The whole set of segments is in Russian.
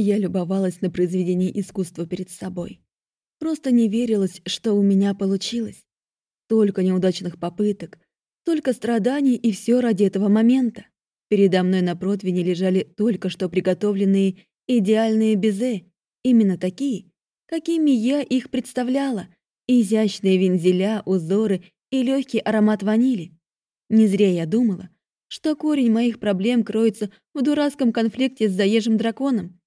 Я любовалась на произведение искусства перед собой. Просто не верилось, что у меня получилось. Только неудачных попыток, только страданий и все ради этого момента. Передо мной на противне лежали только что приготовленные идеальные безе, именно такие, какими я их представляла, изящные вензеля, узоры и легкий аромат ванили. Не зря я думала, что корень моих проблем кроется в дурацком конфликте с заезжим драконом.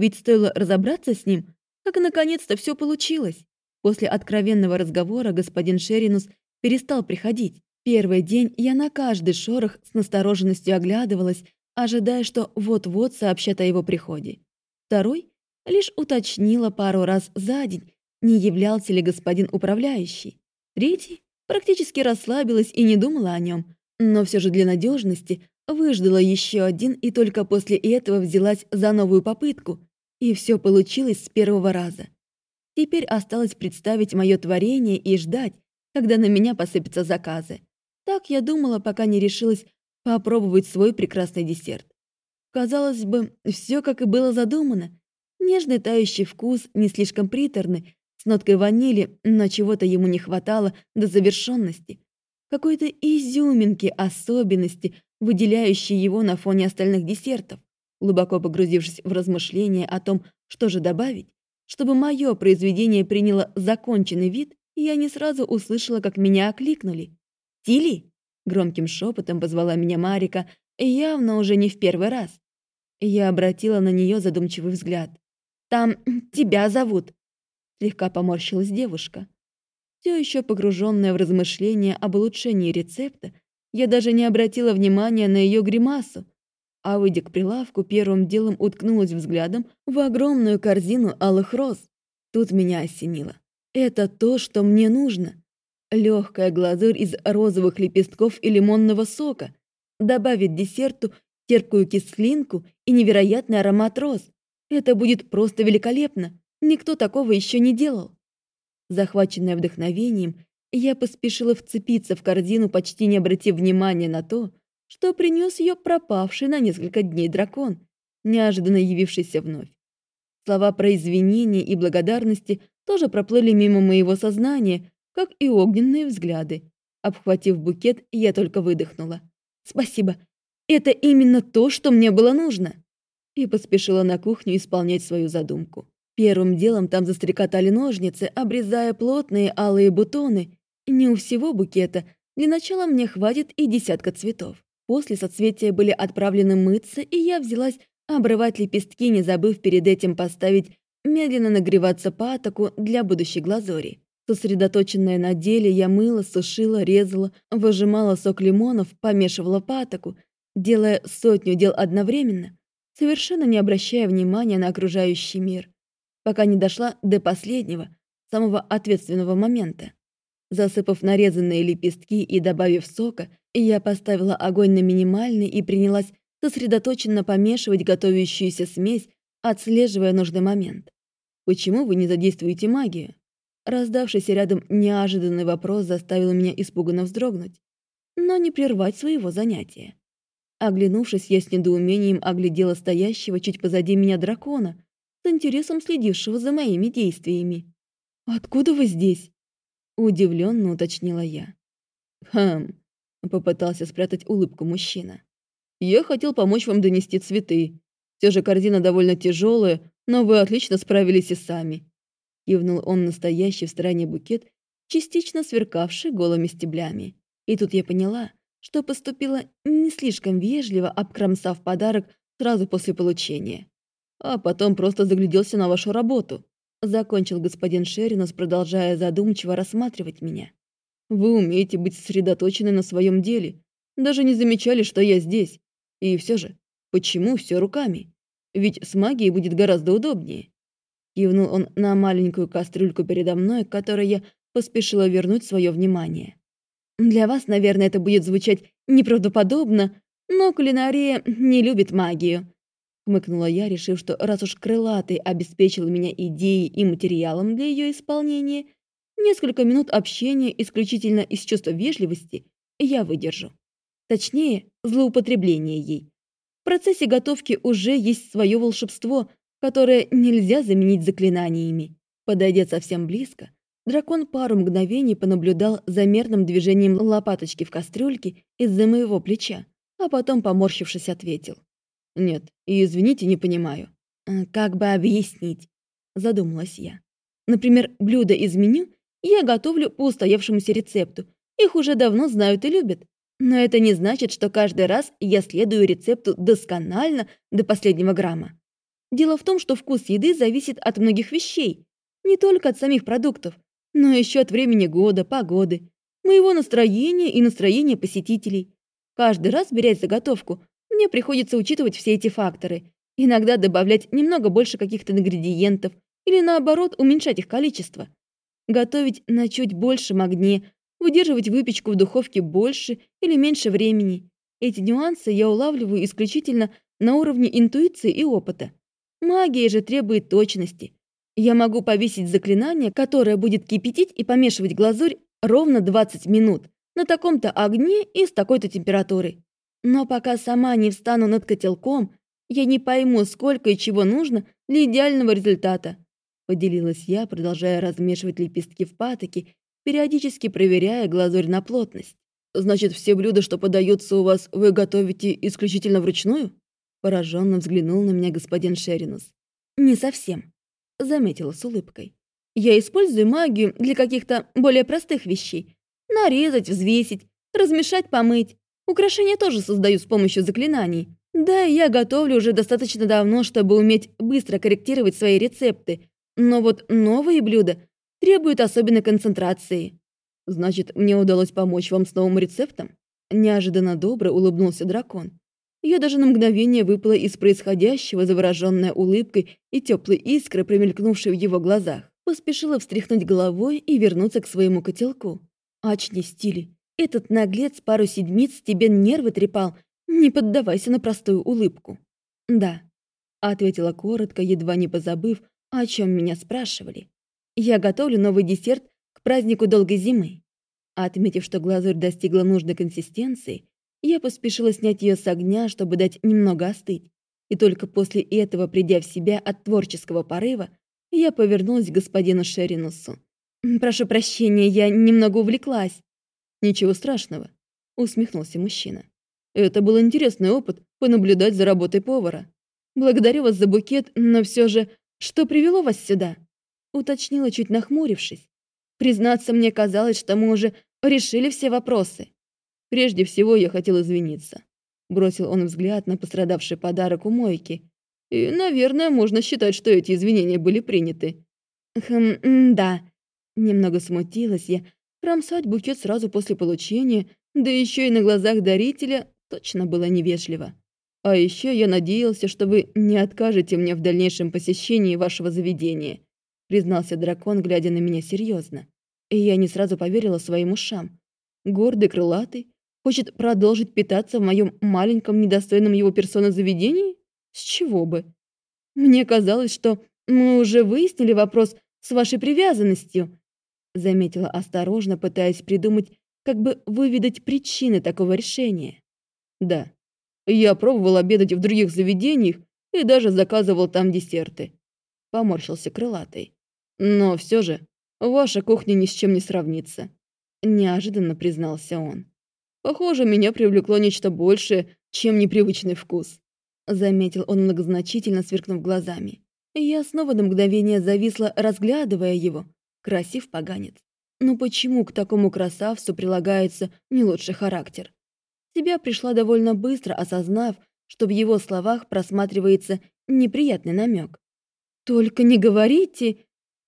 Ведь стоило разобраться с ним, как наконец-то все получилось. После откровенного разговора господин Шеринус перестал приходить. Первый день я на каждый шорох с настороженностью оглядывалась, ожидая, что вот-вот сообщат о его приходе. Второй лишь уточнила пару раз за день, не являлся ли господин управляющий. Третий практически расслабилась и не думала о нем, но все же для надежности выждала еще один и только после этого взялась за новую попытку, и все получилось с первого раза. Теперь осталось представить мое творение и ждать, когда на меня посыпятся заказы. Так я думала, пока не решилась попробовать свой прекрасный десерт. Казалось бы, все как и было задумано. Нежный тающий вкус, не слишком приторный, с ноткой ванили, но чего-то ему не хватало до завершенности. Какой-то изюминки, особенности, выделяющей его на фоне остальных десертов. Глубоко погрузившись в размышления о том, что же добавить, чтобы мое произведение приняло законченный вид, я не сразу услышала, как меня окликнули. «Тили!» — громким шепотом позвала меня Марика, явно уже не в первый раз. Я обратила на нее задумчивый взгляд. «Там тебя зовут!» Слегка поморщилась девушка. Все еще погруженная в размышления об улучшении рецепта, я даже не обратила внимания на ее гримасу, а, выйдя к прилавку, первым делом уткнулась взглядом в огромную корзину алых роз. Тут меня осенило. Это то, что мне нужно. Легкая глазурь из розовых лепестков и лимонного сока добавит десерту терпкую кислинку и невероятный аромат роз. Это будет просто великолепно. Никто такого еще не делал. Захваченная вдохновением, я поспешила вцепиться в корзину, почти не обратив внимания на то, что принес ее пропавший на несколько дней дракон, неожиданно явившийся вновь. Слова про извинения и благодарности тоже проплыли мимо моего сознания, как и огненные взгляды. Обхватив букет, я только выдохнула. «Спасибо. Это именно то, что мне было нужно!» И поспешила на кухню исполнять свою задумку. Первым делом там застрекотали ножницы, обрезая плотные алые бутоны. Не у всего букета, для начала мне хватит и десятка цветов. После соцветия были отправлены мыться, и я взялась обрывать лепестки, не забыв перед этим поставить медленно нагреваться патоку для будущей глазури. Сосредоточенная на деле, я мыла, сушила, резала, выжимала сок лимонов, помешивала патоку, делая сотню дел одновременно, совершенно не обращая внимания на окружающий мир, пока не дошла до последнего, самого ответственного момента. Засыпав нарезанные лепестки и добавив сока, я поставила огонь на минимальный и принялась сосредоточенно помешивать готовящуюся смесь, отслеживая нужный момент. «Почему вы не задействуете магию?» Раздавшийся рядом неожиданный вопрос заставил меня испуганно вздрогнуть, но не прервать своего занятия. Оглянувшись, я с недоумением оглядела стоящего чуть позади меня дракона, с интересом следившего за моими действиями. «Откуда вы здесь?» Удивленно уточнила я. «Хм...» — попытался спрятать улыбку мужчина. «Я хотел помочь вам донести цветы. Все же корзина довольно тяжелая, но вы отлично справились и сами». Кивнул он настоящий в стороне букет, частично сверкавший голыми стеблями. И тут я поняла, что поступила не слишком вежливо, обкромсав подарок сразу после получения. А потом просто загляделся на вашу работу. Закончил господин Шеринус, продолжая задумчиво рассматривать меня. «Вы умеете быть сосредоточены на своем деле. Даже не замечали, что я здесь. И все же, почему все руками? Ведь с магией будет гораздо удобнее». Кивнул он на маленькую кастрюльку передо мной, которой я поспешила вернуть свое внимание. «Для вас, наверное, это будет звучать неправдоподобно, но кулинария не любит магию. Хмыкнула я, решив, что раз уж крылатый обеспечил меня идеей и материалом для ее исполнения, несколько минут общения исключительно из чувства вежливости я выдержу. Точнее, злоупотребление ей. В процессе готовки уже есть свое волшебство, которое нельзя заменить заклинаниями. Подойдя совсем близко, дракон пару мгновений понаблюдал за мерным движением лопаточки в кастрюльке из-за моего плеча, а потом, поморщившись, ответил. «Нет, извините, не понимаю». «Э, «Как бы объяснить?» – задумалась я. «Например, блюдо из меню я готовлю по устоявшемуся рецепту. Их уже давно знают и любят. Но это не значит, что каждый раз я следую рецепту досконально до последнего грамма. Дело в том, что вкус еды зависит от многих вещей, не только от самих продуктов, но еще от времени года, погоды, моего настроения и настроения посетителей. Каждый раз, берясь заготовку, мне приходится учитывать все эти факторы, иногда добавлять немного больше каких-то ингредиентов или, наоборот, уменьшать их количество. Готовить на чуть большем огне, выдерживать выпечку в духовке больше или меньше времени. Эти нюансы я улавливаю исключительно на уровне интуиции и опыта. Магия же требует точности. Я могу повесить заклинание, которое будет кипятить и помешивать глазурь ровно 20 минут на таком-то огне и с такой-то температурой. Но пока сама не встану над котелком, я не пойму, сколько и чего нужно для идеального результата. Поделилась я, продолжая размешивать лепестки в патоке, периодически проверяя глазурь на плотность. «Значит, все блюда, что подаются у вас, вы готовите исключительно вручную?» Пораженно взглянул на меня господин Шеринус. «Не совсем», — заметила с улыбкой. «Я использую магию для каких-то более простых вещей. Нарезать, взвесить, размешать, помыть. Украшения тоже создаю с помощью заклинаний. Да, я готовлю уже достаточно давно, чтобы уметь быстро корректировать свои рецепты. Но вот новые блюда требуют особенной концентрации. Значит, мне удалось помочь вам с новым рецептом? Неожиданно добро улыбнулся дракон. Я даже на мгновение выпала из происходящего, завороженная улыбкой и теплой искрой, промелькнувшей в его глазах. Поспешила встряхнуть головой и вернуться к своему котелку. «Очни, Стили. Этот наглец пару седмиц тебе нервы трепал. Не поддавайся на простую улыбку». «Да», — ответила коротко, едва не позабыв, о чем меня спрашивали. «Я готовлю новый десерт к празднику долгой зимы». Отметив, что глазурь достигла нужной консистенции, я поспешила снять ее с огня, чтобы дать немного остыть. И только после этого, придя в себя от творческого порыва, я повернулась к господину Шеринусу. «Прошу прощения, я немного увлеклась». «Ничего страшного», — усмехнулся мужчина. «Это был интересный опыт понаблюдать за работой повара. Благодарю вас за букет, но все же, что привело вас сюда?» Уточнила, чуть нахмурившись. Признаться, мне казалось, что мы уже решили все вопросы. Прежде всего, я хотел извиниться. Бросил он взгляд на пострадавший подарок у мойки. И, наверное, можно считать, что эти извинения были приняты. Хм, да. Немного смутилась я. Кромсать букет сразу после получения, да еще и на глазах дарителя, точно было невежливо. А еще я надеялся, что вы не откажете мне в дальнейшем посещении вашего заведения, признался дракон, глядя на меня серьезно. И я не сразу поверила своим ушам. Гордый, крылатый, Хочет продолжить питаться в моем маленьком, недостойном его персоны заведении? С чего бы? Мне казалось, что мы уже выяснили вопрос с вашей привязанностью, заметила осторожно, пытаясь придумать, как бы выведать причины такого решения. Да, я пробовал обедать в других заведениях и даже заказывал там десерты. Поморщился крылатый. Но все же, ваша кухня ни с чем не сравнится. Неожиданно признался он. Похоже, меня привлекло нечто большее, чем непривычный вкус. Заметил он многозначительно, сверкнув глазами. Я снова на мгновение зависла, разглядывая его. Красив поганец. Но почему к такому красавцу прилагается не лучший характер? Себя пришла довольно быстро, осознав, что в его словах просматривается неприятный намек. «Только не говорите!»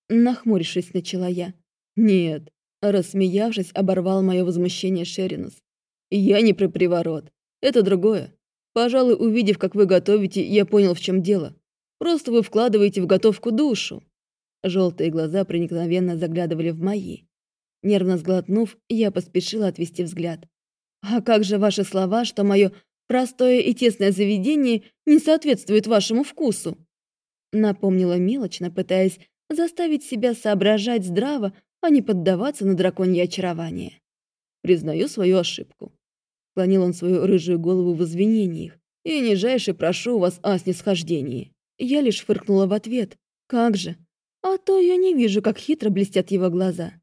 Нахмурившись, начала я. «Нет», рассмеявшись, оборвал мое возмущение Шеринус. Я не про приворот. Это другое. Пожалуй, увидев, как вы готовите, я понял, в чем дело. Просто вы вкладываете в готовку душу. Желтые глаза проникновенно заглядывали в мои. Нервно сглотнув, я поспешила отвести взгляд. «А как же ваши слова, что мое простое и тесное заведение не соответствует вашему вкусу?» Напомнила мелочно, пытаясь заставить себя соображать здраво, а не поддаваться на драконье очарование. Признаю свою ошибку. Склонил он свою рыжую голову в извинениях. «И нижайше прошу вас о снисхождении. Я лишь фыркнула в ответ. Как же? А то я не вижу, как хитро блестят его глаза.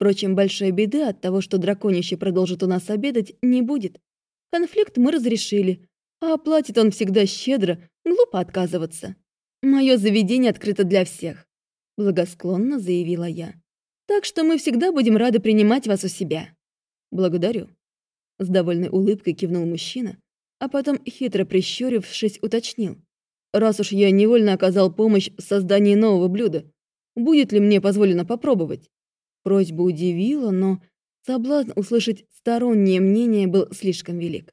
Впрочем, большой беды от того, что драконище продолжит у нас обедать, не будет. Конфликт мы разрешили, а платит он всегда щедро, глупо отказываться. Мое заведение открыто для всех, благосклонно заявила я. Так что мы всегда будем рады принимать вас у себя. Благодарю. С довольной улыбкой кивнул мужчина, а потом, хитро прищурившись, уточнил. «Раз уж я невольно оказал помощь в создании нового блюда, будет ли мне позволено попробовать?» Просьба удивила, но соблазн услышать стороннее мнение был слишком велик.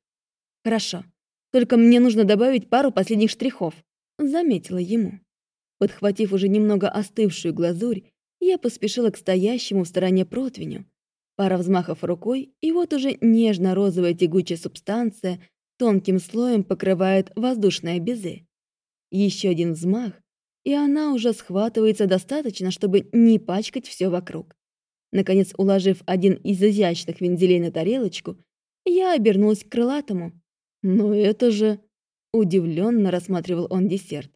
«Хорошо, только мне нужно добавить пару последних штрихов», — заметила ему. Подхватив уже немного остывшую глазурь, я поспешила к стоящему в стороне противню. Пара взмахов рукой, и вот уже нежно-розовая тягучая субстанция тонким слоем покрывает воздушное безе. Еще один взмах, и она уже схватывается достаточно, чтобы не пачкать все вокруг. Наконец, уложив один из изящных вензелей на тарелочку, я обернулась к крылатому. «Но это же...» Удивленно рассматривал он десерт.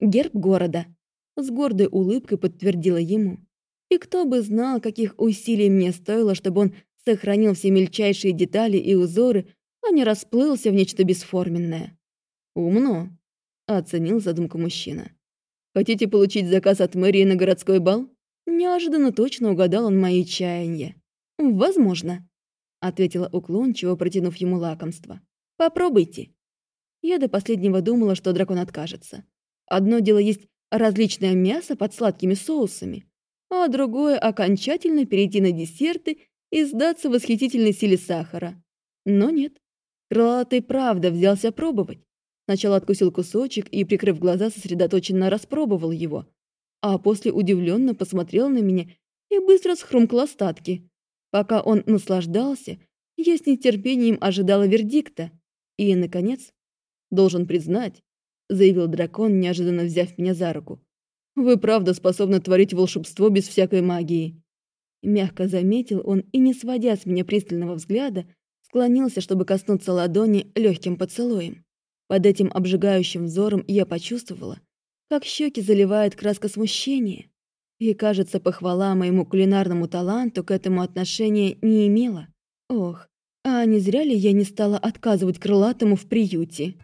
«Герб города», — с гордой улыбкой подтвердила ему. И кто бы знал, каких усилий мне стоило, чтобы он сохранил все мельчайшие детали и узоры, а не расплылся в нечто бесформенное. «Умно», — оценил задумку мужчина. «Хотите получить заказ от мэрии на городской бал?» Неожиданно точно угадал он мои чаяния. «Возможно», — ответила уклончиво, протянув ему лакомство. «Попробуйте». Я до последнего думала, что дракон откажется. Одно дело есть различное мясо под сладкими соусами, а другое — окончательно перейти на десерты и сдаться восхитительной силе сахара. Но нет. Крылатый правда взялся пробовать. Сначала откусил кусочек и, прикрыв глаза, сосредоточенно распробовал его, а после удивленно посмотрел на меня и быстро схрумкал остатки. Пока он наслаждался, я с нетерпением ожидала вердикта. И, наконец, должен признать, заявил дракон, неожиданно взяв меня за руку. Вы правда способны творить волшебство без всякой магии. Мягко заметил он и, не сводя с меня пристального взгляда, склонился, чтобы коснуться ладони легким поцелуем. Под этим обжигающим взором я почувствовала, как щеки заливает краска смущения. И, кажется, похвала моему кулинарному таланту к этому отношения не имела. Ох, а не зря ли я не стала отказывать крылатому в приюте?»